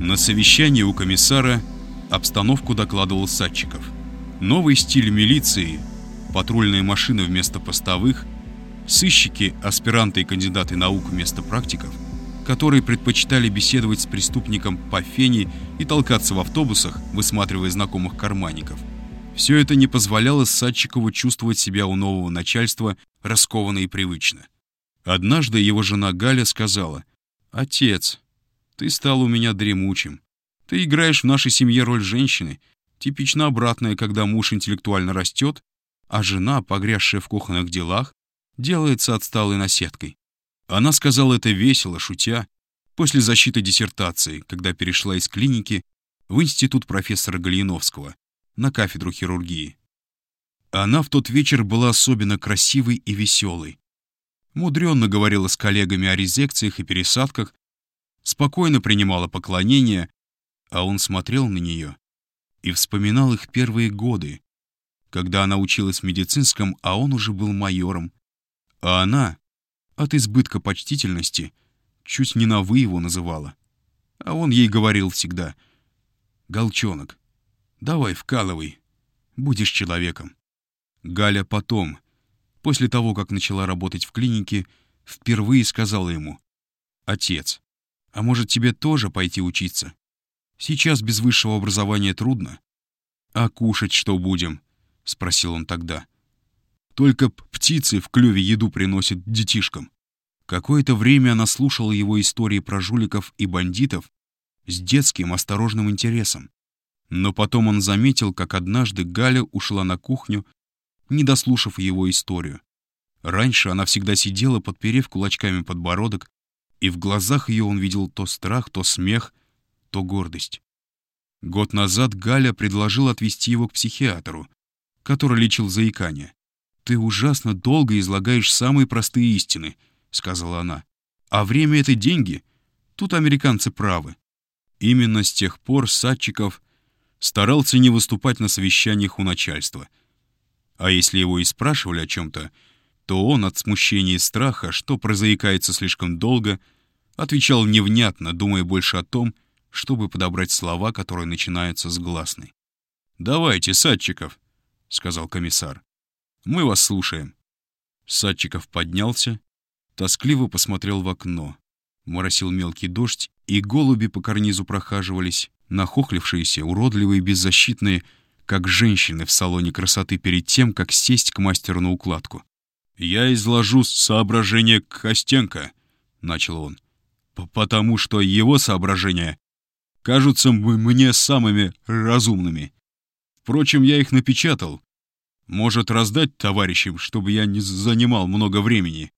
На совещании у комиссара обстановку докладывал Садчиков. Новый стиль милиции, патрульные машины вместо постовых, сыщики, аспиранты и кандидаты наук вместо практиков, которые предпочитали беседовать с преступником по фене и толкаться в автобусах, высматривая знакомых карманников. Все это не позволяло Садчикову чувствовать себя у нового начальства раскованно и привычно. Однажды его жена Галя сказала, «Отец, ты стал у меня дремучим. Ты играешь в нашей семье роль женщины, типично обратная, когда муж интеллектуально растет, а жена, погрязшая в кухонных делах, делается отсталой наседкой. Она сказала это весело, шутя, после защиты диссертации, когда перешла из клиники в институт профессора Галиновского на кафедру хирургии. Она в тот вечер была особенно красивой и веселой. Мудренно говорила с коллегами о резекциях и пересадках, спокойно принимала поклонения, а он смотрел на нее и вспоминал их первые годы, когда она училась в медицинском, а он уже был майором. А она, от избытка почтительности, чуть не на «вы» его называла. А он ей говорил всегда, «Голчонок, давай вкалывай, будешь человеком». Галя потом, после того, как начала работать в клинике, впервые сказала ему, «Отец, а может тебе тоже пойти учиться? Сейчас без высшего образования трудно». «А кушать что будем?» — спросил он тогда. «Только птицы в клюве еду приносят детишкам». Какое-то время она слушала его истории про жуликов и бандитов с детским осторожным интересом. Но потом он заметил, как однажды Галя ушла на кухню, не дослушав его историю. Раньше она всегда сидела, подперев кулачками подбородок, и в глазах ее он видел то страх, то смех, то гордость. Год назад Галя предложила отвезти его к психиатру, который лечил заикание. «Ты ужасно долго излагаешь самые простые истины», — сказала она. «А время — это деньги. Тут американцы правы». Именно с тех пор Садчиков старался не выступать на совещаниях у начальства. А если его и спрашивали о чем-то, то он от смущения и страха, что прозаикается слишком долго, отвечал невнятно, думая больше о том, чтобы подобрать слова, которые начинаются с гласной. «Давайте, Садчиков», — сказал комиссар. «Мы вас слушаем». Садчиков поднялся, тоскливо посмотрел в окно. Моросил мелкий дождь, и голуби по карнизу прохаживались, нахохлившиеся, уродливые, беззащитные, как женщины в салоне красоты перед тем, как сесть к мастеру на укладку. «Я изложу соображение Костенко», — начал он, «потому что его соображения кажутся мне самыми разумными. Впрочем, я их напечатал. Может, раздать товарищам, чтобы я не занимал много времени?»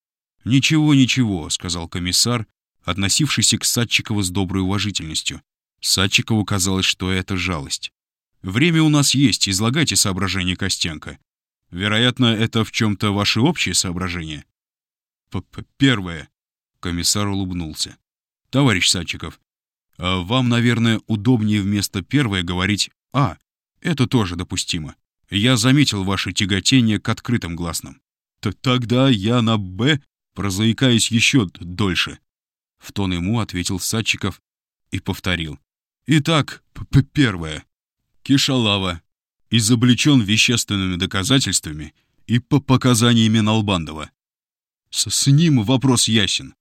«Ничего, ничего», — сказал комиссар, относившийся к Садчикову с доброй уважительностью. Садчикову казалось, что это жалость. «Время у нас есть, излагайте соображения Костенко. Вероятно, это в чем-то ваши общие соображения?» П -п «Первое», — комиссар улыбнулся. «Товарищ Садчиков, а вам, наверное, удобнее вместо «первое» говорить «а». Это тоже допустимо. Я заметил ваше тяготение к открытым гласным. Т Тогда я на «б» прозаикаюсь еще дольше. В тон ему ответил Садчиков и повторил. Итак, п первое. Кишалава изобличен вещественными доказательствами и по показаниями Налбандова. С, с ним вопрос ясен.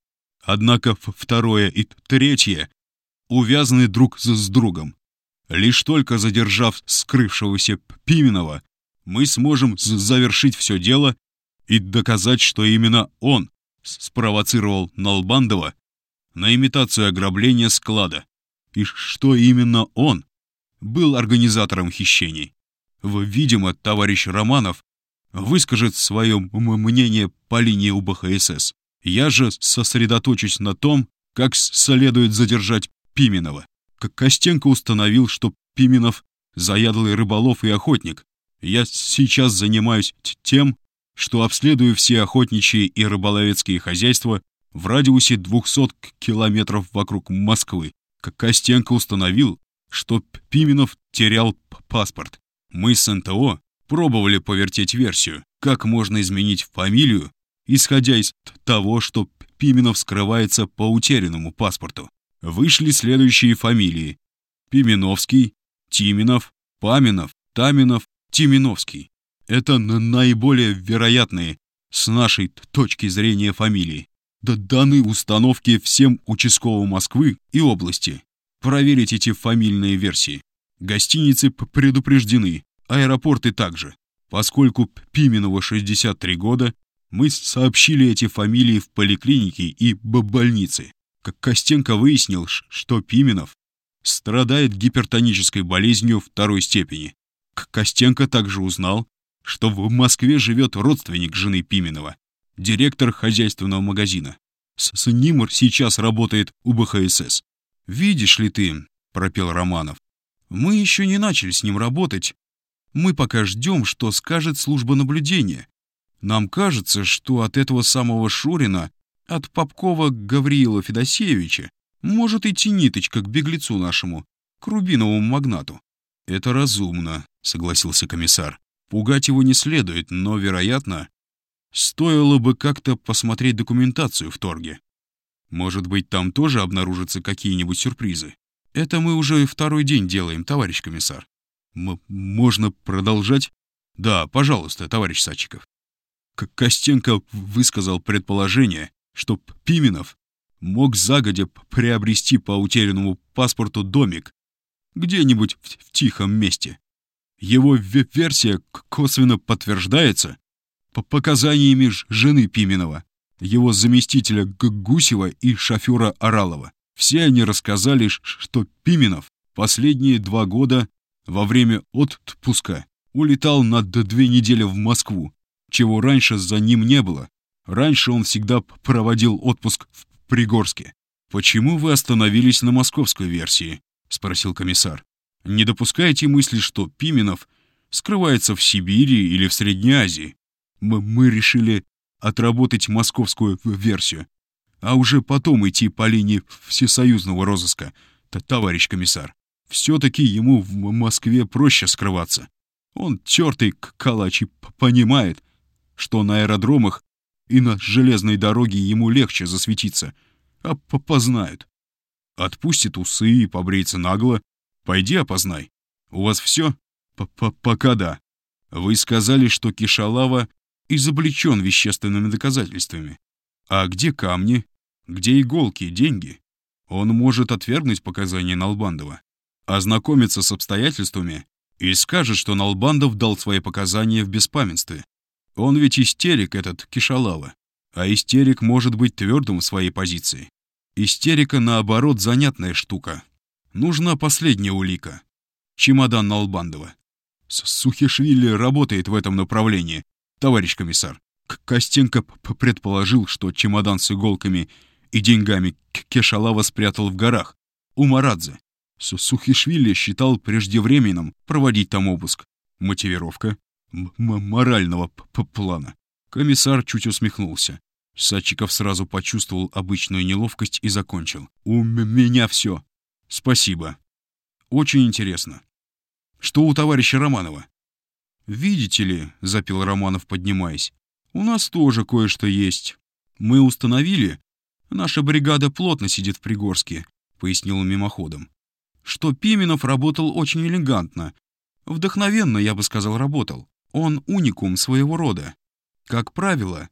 Однако второе и третье увязаны друг с другом. Лишь только задержав скрывшегося Пименова, мы сможем завершить все дело и доказать, что именно он спровоцировал Налбандова на имитацию ограбления склада, и что именно он был организатором хищений. Видимо, товарищ Романов выскажет свое мнение по линии УБХСС. Я же сосредоточусь на том, как следует задержать Пименова. Костенко установил, что Пименов – заядлый рыболов и охотник. Я сейчас занимаюсь тем, что обследую все охотничьи и рыболовецкие хозяйства в радиусе 200 километров вокруг Москвы. Костенко установил, что Пименов терял паспорт. Мы с НТО пробовали повертеть версию, как можно изменить фамилию, исходя из того, что Пименов скрывается по утерянному паспорту. вышли следующие фамилии. Пименовский, Тименов, Паменов, Таминов, Тиминовский. Это наиболее вероятные с нашей точки зрения фамилии. Да даны установки всем участковым Москвы и области. Проверить эти фамильные версии. Гостиницы предупреждены, аэропорты также. Поскольку Пименова 63 года, мы сообщили эти фамилии в поликлинике и больнице. Как Костенко выяснил, что Пименов страдает гипертонической болезнью второй степени. Костенко также узнал, что в Москве живет родственник жены Пименова, директор хозяйственного магазина. С, с сейчас работает у БХСС. «Видишь ли ты», — пропел Романов, — «мы еще не начали с ним работать. Мы пока ждем, что скажет служба наблюдения. Нам кажется, что от этого самого Шурина, от Попкова Гавриила Федосеевича, может идти ниточка к беглецу нашему, к рубиновому магнату. «Это разумно», — согласился комиссар. «Пугать его не следует, но, вероятно, стоило бы как-то посмотреть документацию в торге. Может быть, там тоже обнаружатся какие-нибудь сюрпризы. Это мы уже второй день делаем, товарищ комиссар. М можно продолжать? Да, пожалуйста, товарищ Сачиков. К Костенко высказал предположение, что Пименов мог загодя приобрести по утерянному паспорту домик где-нибудь в, в тихом месте. Его версия косвенно подтверждается по показаниями жены Пименова, его заместителя Гусева и шофера Оралова. Все они рассказали, что Пименов последние два года во время отпуска улетал на две недели в Москву, чего раньше за ним не было. Раньше он всегда проводил отпуск в Пригорске. «Почему вы остановились на московской версии?» — спросил комиссар. «Не допускаете мысли, что Пименов скрывается в Сибири или в Средней Азии? Мы, мы решили отработать московскую версию, а уже потом идти по линии всесоюзного розыска, товарищ комиссар. Все-таки ему в Москве проще скрываться. Он тертый калач и понимает, что на аэродромах и на железной дороге ему легче засветиться, а познают. Отпустит усы и побреется нагло. Пойди опознай. У вас все? П -п Пока да. Вы сказали, что Кишалава изобличен вещественными доказательствами. А где камни? Где иголки, деньги? Он может отвергнуть показания Налбандова, ознакомиться с обстоятельствами и скажет, что Налбандов дал свои показания в беспамятстве. Он ведь истерик этот, Кишалава. А истерик может быть твердым в своей позиции. Истерика, наоборот, занятная штука. Нужна последняя улика. Чемодан Налбандова. Сухишвили работает в этом направлении, товарищ комиссар. Костенко предположил, что чемодан с иголками и деньгами Кешалава спрятал в горах, у Марадзе. Сухишвили считал преждевременным проводить там обыск. Мотивировка морального плана. Комиссар чуть усмехнулся. Садчиков сразу почувствовал обычную неловкость и закончил. «У меня все. Спасибо. Очень интересно. Что у товарища Романова?» «Видите ли», — запил Романов, поднимаясь, — «у нас тоже кое-что есть. Мы установили, наша бригада плотно сидит в Пригорске», — пояснил он мимоходом, «что Пименов работал очень элегантно. Вдохновенно, я бы сказал, работал. Он уникум своего рода. Как правило,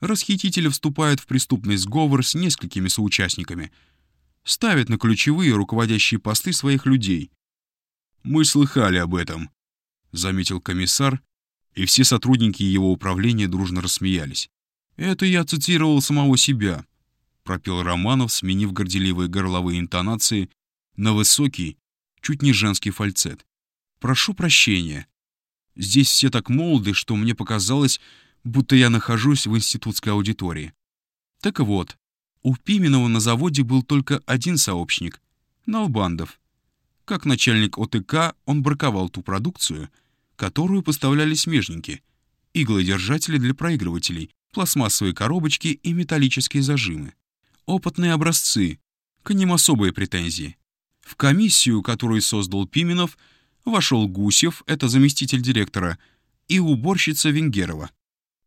расхитители вступают в преступный сговор с несколькими соучастниками, ставят на ключевые руководящие посты своих людей. «Мы слыхали об этом», — заметил комиссар, и все сотрудники его управления дружно рассмеялись. «Это я цитировал самого себя», — пропел Романов, сменив горделивые горловые интонации на высокий, чуть не женский фальцет. «Прошу прощения, Здесь все так молоды, что мне показалось, будто я нахожусь в институтской аудитории. Так вот, у Пименова на заводе был только один сообщник — Налбандов. Как начальник ОТК он браковал ту продукцию, которую поставляли смежники, иглодержатели для проигрывателей, пластмассовые коробочки и металлические зажимы. Опытные образцы, к ним особые претензии. В комиссию, которую создал Пименов — Вошел Гусев, это заместитель директора, и уборщица Венгерова.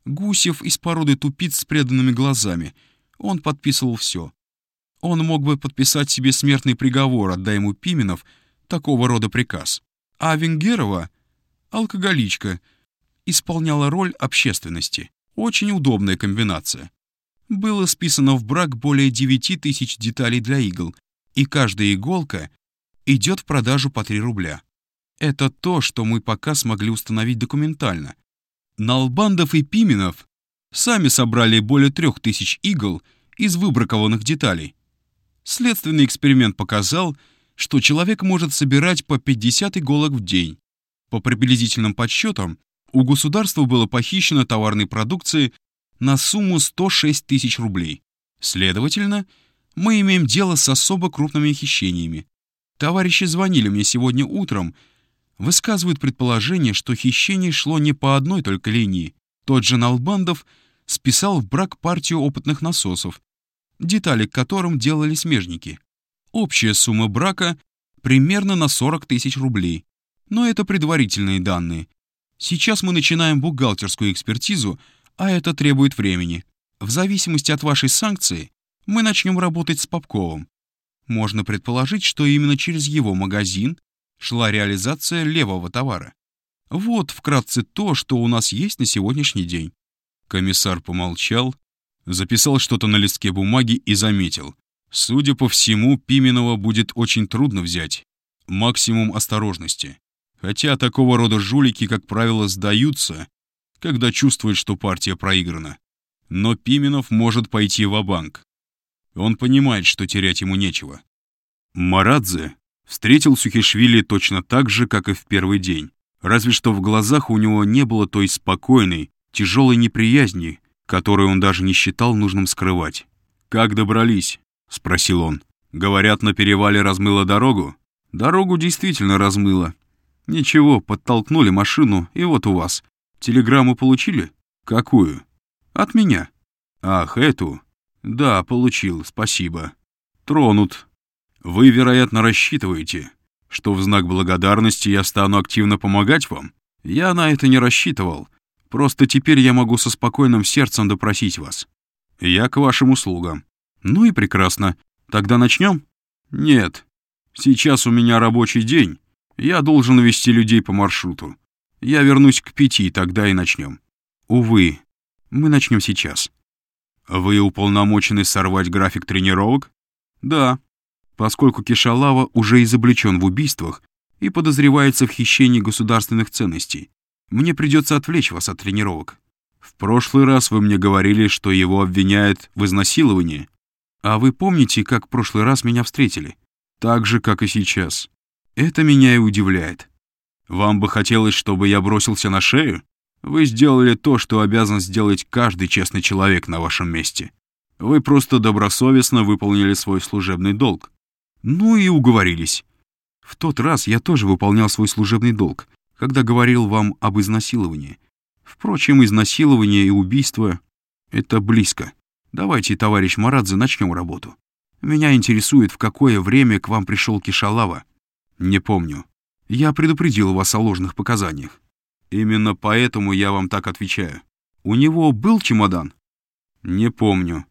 Гусев из породы тупиц с преданными глазами. Он подписывал все. Он мог бы подписать себе смертный приговор, отдай ему Пименов такого рода приказ. А Венгерова, алкоголичка, исполняла роль общественности. Очень удобная комбинация. Было списано в брак более 9 тысяч деталей для игл, и каждая иголка идет в продажу по 3 рубля. Это то, что мы пока смогли установить документально. Налбандов и Пименов сами собрали более трех тысяч игл из выбракованных деталей. Следственный эксперимент показал, что человек может собирать по 50 иголок в день. По приблизительным подсчетам, у государства было похищено товарной продукции на сумму 106 тысяч рублей. Следовательно, мы имеем дело с особо крупными хищениями. Товарищи звонили мне сегодня утром, высказывают предположение, что хищение шло не по одной только линии. Тот же Налбандов списал в брак партию опытных насосов, детали к которым делали смежники. Общая сумма брака примерно на 40 тысяч рублей. Но это предварительные данные. Сейчас мы начинаем бухгалтерскую экспертизу, а это требует времени. В зависимости от вашей санкции мы начнем работать с Попковым. Можно предположить, что именно через его магазин шла реализация левого товара. Вот вкратце то, что у нас есть на сегодняшний день. Комиссар помолчал, записал что-то на листке бумаги и заметил. Судя по всему, Пименова будет очень трудно взять. Максимум осторожности. Хотя такого рода жулики, как правило, сдаются, когда чувствуют, что партия проиграна. Но Пименов может пойти в банк Он понимает, что терять ему нечего. Марадзе встретил Сухишвили точно так же, как и в первый день. Разве что в глазах у него не было той спокойной, тяжелой неприязни, которую он даже не считал нужным скрывать. «Как добрались?» — спросил он. «Говорят, на перевале размыло дорогу?» «Дорогу действительно размыло. Ничего, подтолкнули машину, и вот у вас. Телеграмму получили? Какую? От меня. Ах, эту? Да, получил, спасибо. Тронут. Вы, вероятно, рассчитываете, что в знак благодарности я стану активно помогать вам? Я на это не рассчитывал. Просто теперь я могу со спокойным сердцем допросить вас. Я к вашим услугам. Ну и прекрасно. Тогда начнем? Нет. Сейчас у меня рабочий день. Я должен вести людей по маршруту. Я вернусь к пяти, тогда и начнем. Увы, мы начнем сейчас. Вы уполномочены сорвать график тренировок? Да, поскольку Кишалава уже изобличен в убийствах и подозревается в хищении государственных ценностей. Мне придется отвлечь вас от тренировок. В прошлый раз вы мне говорили, что его обвиняют в изнасиловании. А вы помните, как в прошлый раз меня встретили? Так же, как и сейчас. Это меня и удивляет. Вам бы хотелось, чтобы я бросился на шею? Вы сделали то, что обязан сделать каждый честный человек на вашем месте. Вы просто добросовестно выполнили свой служебный долг. Ну и уговорились. В тот раз я тоже выполнял свой служебный долг, когда говорил вам об изнасиловании. Впрочем, изнасилование и убийство — это близко. Давайте, товарищ Марадзе, начнем работу. Меня интересует, в какое время к вам пришел Кишалава. Не помню. Я предупредил вас о ложных показаниях. Именно поэтому я вам так отвечаю. У него был чемодан? Не помню.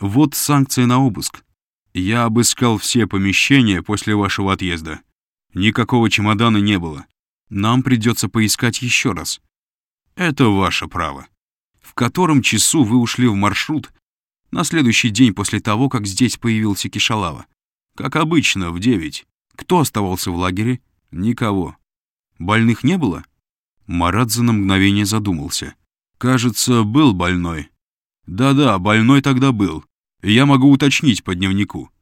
Вот санкция на обыск. Я обыскал все помещения после вашего отъезда. Никакого чемодана не было. Нам придется поискать еще раз. Это ваше право. В котором часу вы ушли в маршрут на следующий день после того, как здесь появился Кишалава? Как обычно, в девять. Кто оставался в лагере? Никого. Больных не было? Марадзе на мгновение задумался. Кажется, был больной. Да-да, больной тогда был. Я могу уточнить по дневнику.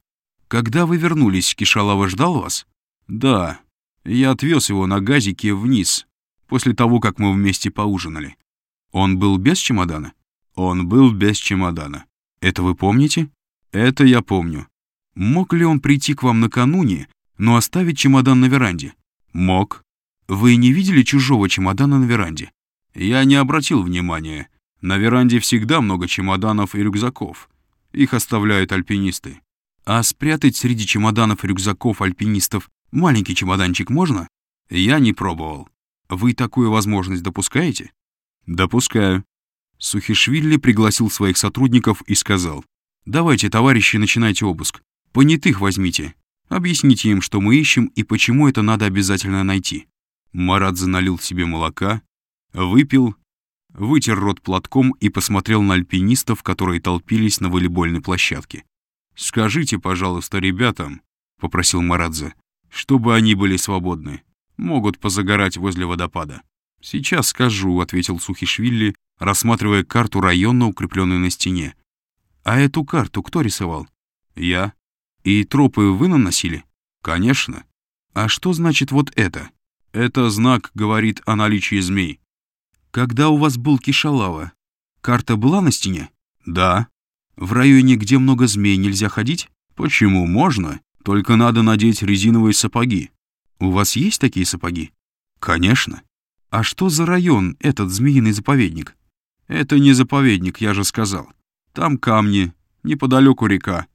Когда вы вернулись, Кишалова ждал вас? Да. Я отвез его на газике вниз, после того, как мы вместе поужинали. Он был без чемодана? Он был без чемодана. Это вы помните? Это я помню. Мог ли он прийти к вам накануне, но оставить чемодан на веранде? «Мог. Вы не видели чужого чемодана на веранде?» «Я не обратил внимания. На веранде всегда много чемоданов и рюкзаков. Их оставляют альпинисты. А спрятать среди чемоданов и рюкзаков альпинистов маленький чемоданчик можно? Я не пробовал. Вы такую возможность допускаете? Допускаю. Сухишвили пригласил своих сотрудников и сказал. Давайте, товарищи, начинайте обыск. Понятых возьмите. Объясните им, что мы ищем и почему это надо обязательно найти». Марадзе налил себе молока, выпил, вытер рот платком и посмотрел на альпинистов, которые толпились на волейбольной площадке. «Скажите, пожалуйста, ребятам», — попросил Марадзе, — «чтобы они были свободны. Могут позагорать возле водопада». «Сейчас скажу», — ответил Сухишвили, рассматривая карту района, укрепленную на стене. «А эту карту кто рисовал?» «Я». «И тропы вы наносили?» «Конечно». «А что значит вот это?» «Это знак говорит о наличии змей». «Когда у вас был Кишалава, карта была на стене?» «Да». «В районе, где много змей, нельзя ходить?» «Почему? Можно. Только надо надеть резиновые сапоги». «У вас есть такие сапоги?» «Конечно». «А что за район, этот змеиный заповедник?» «Это не заповедник, я же сказал. Там камни, неподалеку река.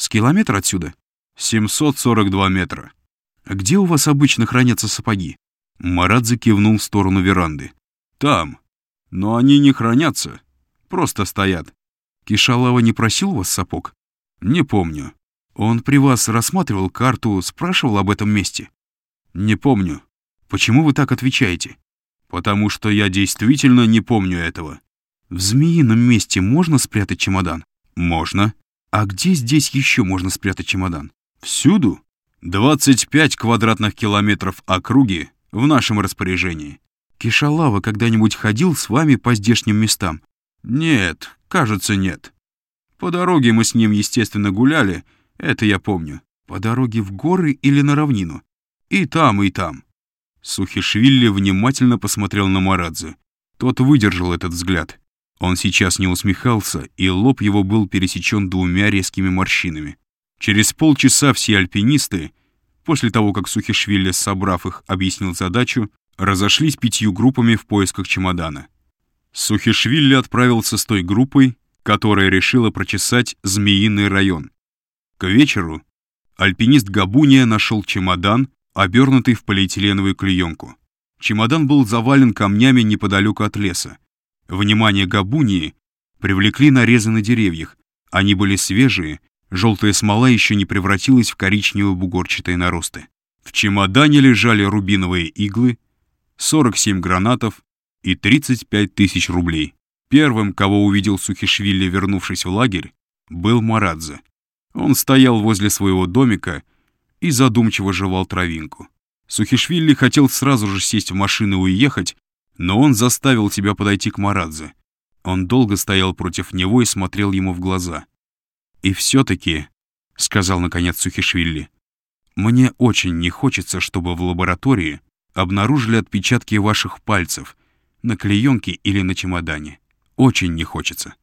С километра отсюда?» «742 метра». «Где у вас обычно хранятся сапоги?» Марадзе кивнул в сторону веранды. «Там. Но они не хранятся. Просто стоят». «Кишалава не просил вас сапог?» «Не помню. Он при вас рассматривал карту, спрашивал об этом месте?» «Не помню. Почему вы так отвечаете?» «Потому что я действительно не помню этого». «В змеином месте можно спрятать чемодан?» «Можно». «А где здесь еще можно спрятать чемодан?» «Всюду. 25 квадратных километров округи в нашем распоряжении». «Кишалава когда-нибудь ходил с вами по здешним местам?» «Нет, кажется, нет. По дороге мы с ним, естественно, гуляли, это я помню. По дороге в горы или на равнину?» «И там, и там». Сухишвили внимательно посмотрел на Марадзе. Тот выдержал этот взгляд. Он сейчас не усмехался, и лоб его был пересечен двумя резкими морщинами. Через полчаса все альпинисты, после того, как Сухишвили, собрав их, объяснил задачу, разошлись пятью группами в поисках чемодана. Сухишвили отправился с той группой, которая решила прочесать Змеиный район. К вечеру альпинист Габуния нашел чемодан, обернутый в полиэтиленовую клеенку. Чемодан был завален камнями неподалеку от леса. Внимание Габунии привлекли нарезы на деревьях. Они были свежие, желтая смола еще не превратилась в коричневые бугорчатые наросты. В чемодане лежали рубиновые иглы, 47 гранатов и 35 тысяч рублей. Первым, кого увидел Сухишвили, вернувшись в лагерь, был Марадзе. Он стоял возле своего домика и задумчиво жевал травинку. Сухишвили хотел сразу же сесть в машину и уехать, но он заставил себя подойти к Марадзе. Он долго стоял против него и смотрел ему в глаза. «И все-таки», — сказал наконец Сухишвили, «мне очень не хочется, чтобы в лаборатории обнаружили отпечатки ваших пальцев на клеенке или на чемодане. Очень не хочется».